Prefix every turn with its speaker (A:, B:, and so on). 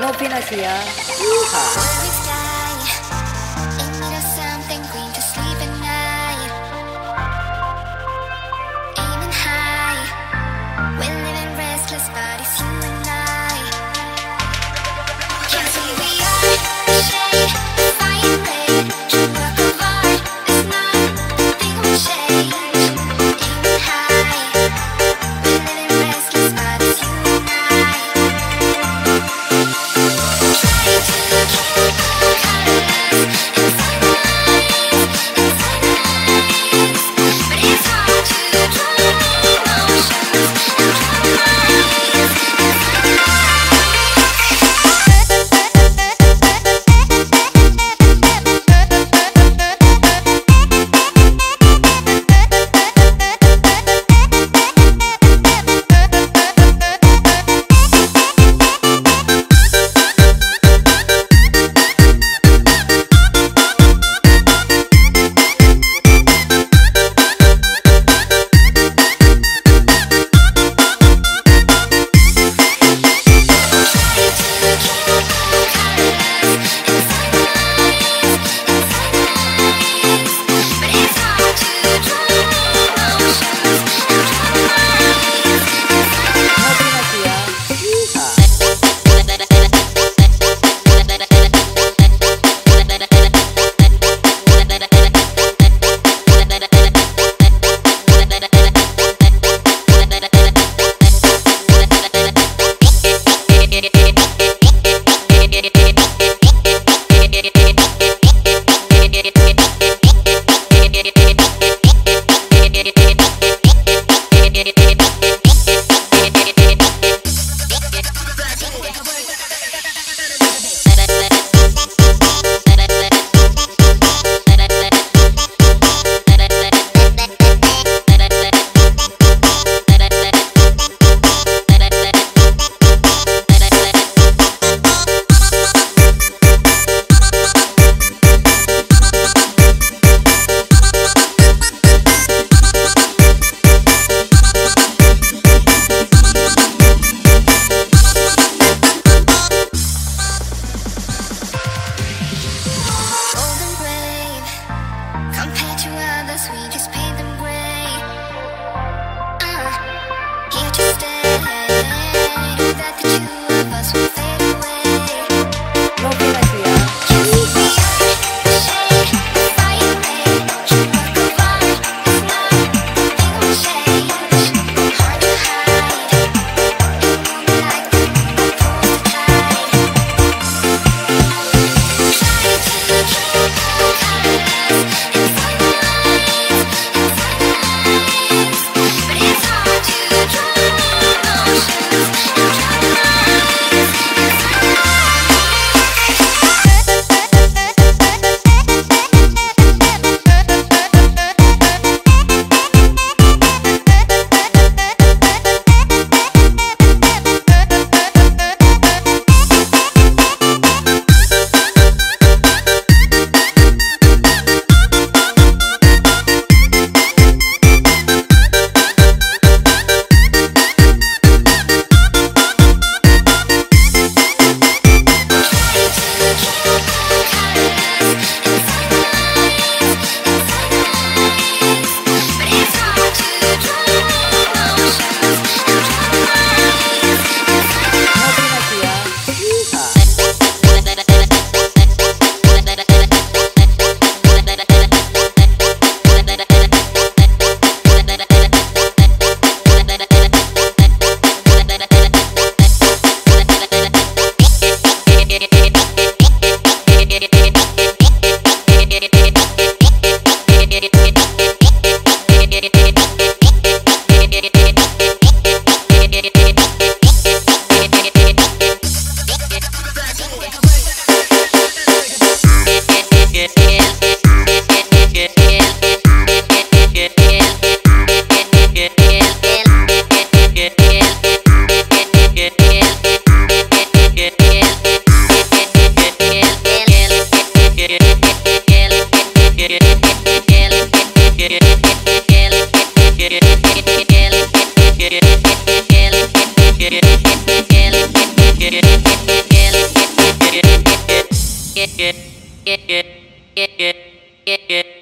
A: No financiar. Uh. Yeah.